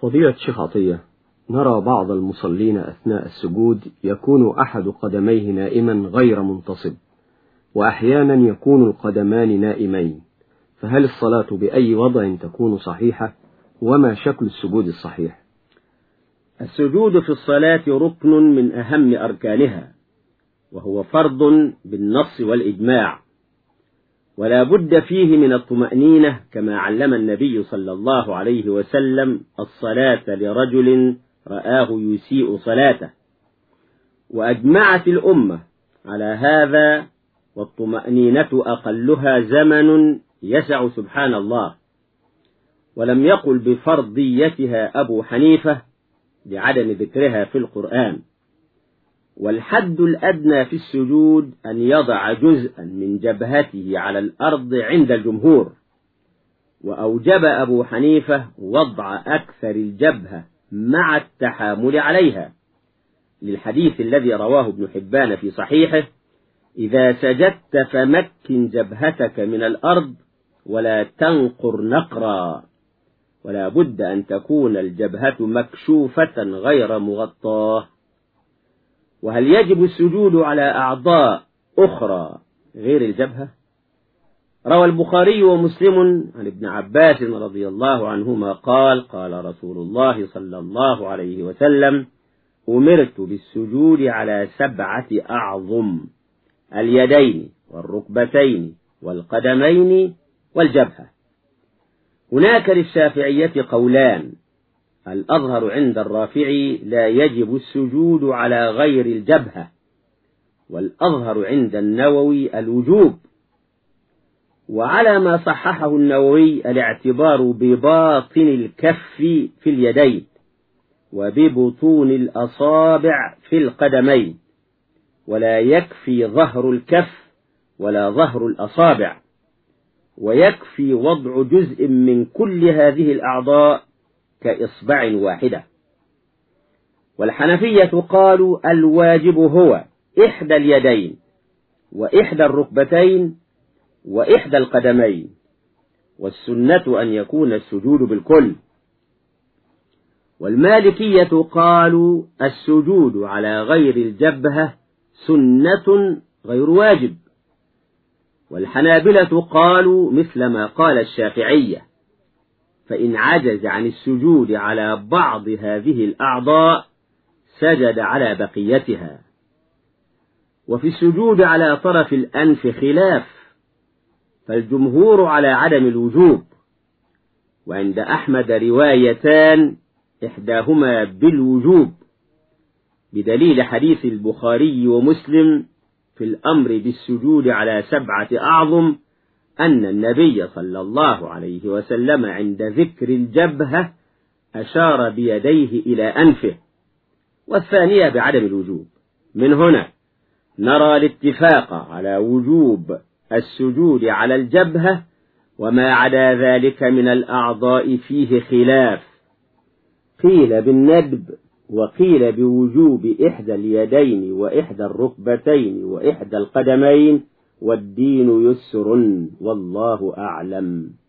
فضيلة الشيخ عطية نرى بعض المصلين أثناء السجود يكون أحد قدميه نائما غير منتصب وأحيانا يكون القدمان نائمين فهل الصلاة بأي وضع تكون صحيحة؟ وما شكل السجود الصحيح؟ السجود في الصلاة ركن من أهم أركانها وهو فرض بالنص والإجماع. ولا بد فيه من الطمأنينة كما علم النبي صلى الله عليه وسلم الصلاة لرجل رآه يسيء صلاته. وأجمعت الأمة على هذا والطمأنينة أقلها زمن يسع سبحان الله. ولم يقل بفرضيتها أبو حنيفة لعدم ذكرها في القرآن. والحد الأدنى في السجود أن يضع جزءا من جبهته على الأرض عند الجمهور. وأوجب أبو حنيفة وضع أكثر الجبهة مع التحامل عليها. للحديث الذي رواه ابن حبان في صحيحه إذا سجدت فمكن جبهتك من الأرض ولا تنقر نقرا. ولا بد أن تكون الجبهة مكشوفة غير مغطاة. وهل يجب السجود على أعضاء أخرى غير الجبهة؟ روى البخاري ومسلم عن ابن عباس رضي الله عنهما قال قال رسول الله صلى الله عليه وسلم أمرت بالسجود على سبعة أعظم اليدين والركبتين والقدمين والجبهة. هناك للشافعية قولان الأظهر عند الرافعي لا يجب السجود على غير الجبهة والأظهر عند النووي الوجوب. وعلى ما صححه النووي الاعتبار بباطن الكف في اليدين وببطون الأصابع في القدمين ولا يكفي ظهر الكف ولا ظهر الأصابع ويكفي وضع جزء من كل هذه الأعضاء كإصبع واحدة. والحنفية قالوا الواجب هو إحدى اليدين وإحدى الركبتين وإحدى القدمين والسنة أن يكون السجود بالكل. والمالكية قالوا السجود على غير الجبهة سنة غير واجب. والحنابلة قالوا مثل ما قال الشافعية فإن عجز عن السجود على بعض هذه الأعضاء سجد على بقيتها. وفي السجود على طرف الأنف خلاف فالجمهور على عدم الوجوب. وعند أحمد روايتان إحداهما بالوجوب. بدليل حديث البخاري ومسلم في الأمر بالسجود على سبعة أعظم أن النبي صلى الله عليه وسلم عند ذكر الجبهة أشار بيديه إلى أنفه والثانية بعدم الوجوب. من هنا نرى الاتفاق على وجوب السجود على الجبهة وما عدا ذلك من الأعضاء فيه خلاف. قيل بالندب وقيل بوجوب إحدى اليدين وإحدى الركبتين وإحدى القدمين والدين يسر والله أعلم.